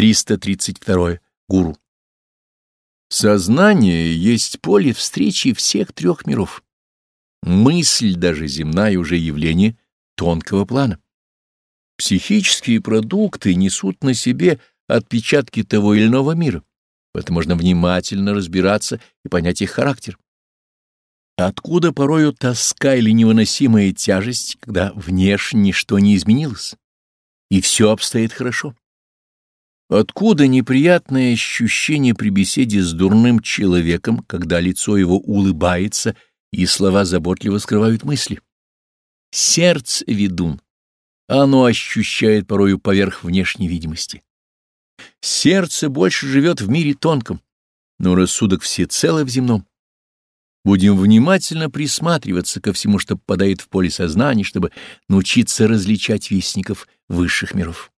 332. Гуру. Сознание есть поле встречи всех трех миров. Мысль, даже земная, уже явление тонкого плана. Психические продукты несут на себе отпечатки того или иного мира, поэтому можно внимательно разбираться и понять их характер. Откуда порою тоска или невыносимая тяжесть, когда внешне ничто не изменилось, и все обстоит хорошо? Откуда неприятное ощущение при беседе с дурным человеком, когда лицо его улыбается и слова заботливо скрывают мысли? Сердце ведун. Оно ощущает порою поверх внешней видимости. Сердце больше живет в мире тонком, но рассудок всецело в земном. Будем внимательно присматриваться ко всему, что попадает в поле сознания, чтобы научиться различать вестников высших миров.